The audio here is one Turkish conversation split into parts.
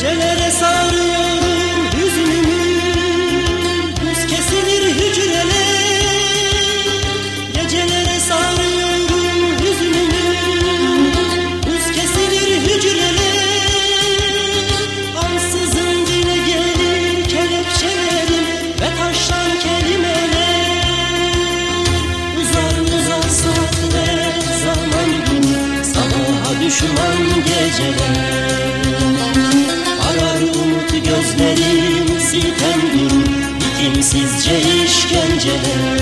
Gecelere sarıyorum hüznümü Buz kesilir hücreler Gecelere sarıyorum hüznümü Buz kesilir hücreler Ansızın dile gelir kelepçelerim Ve taştan kelimeler. Uzar uzar saatler zaman gün Sabaha düşman geceler Bitimsizce işkenceler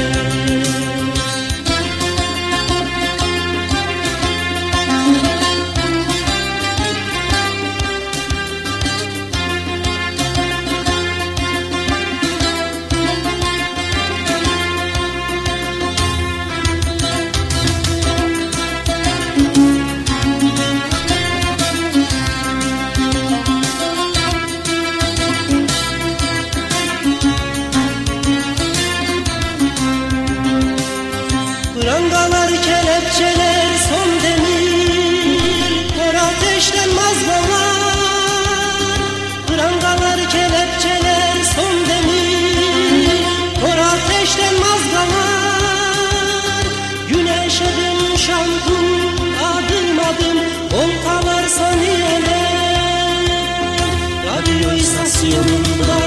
Radyo istasyonunda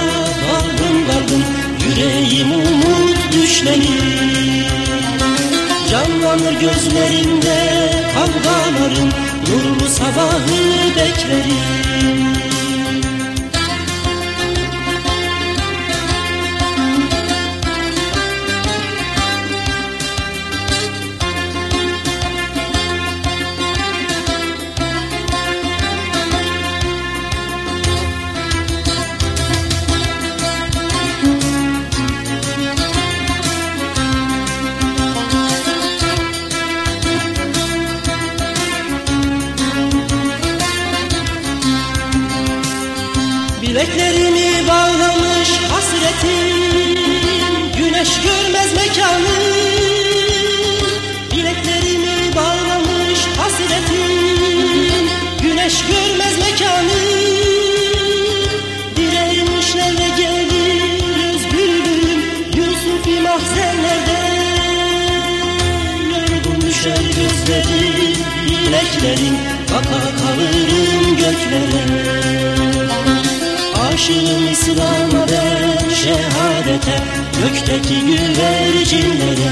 dalgın dalgın Yüreğim umut düşlenir Canlanır gözlerinde kavgalarım Nurlu sabahı beklerim Bileklerimi bağlamış hasretim. Güneş görmez mekanı. Bileklerimi bağlamış hasretim. Güneş görmez mekanı. Direnişlerle gelir özgürlüğüm. Yusufi mahzenlerde Yorgun düşer gözlerim Bileklerim Baka kalırım göklere Aşığım İslam'a şehadete Gökteki güvercinlere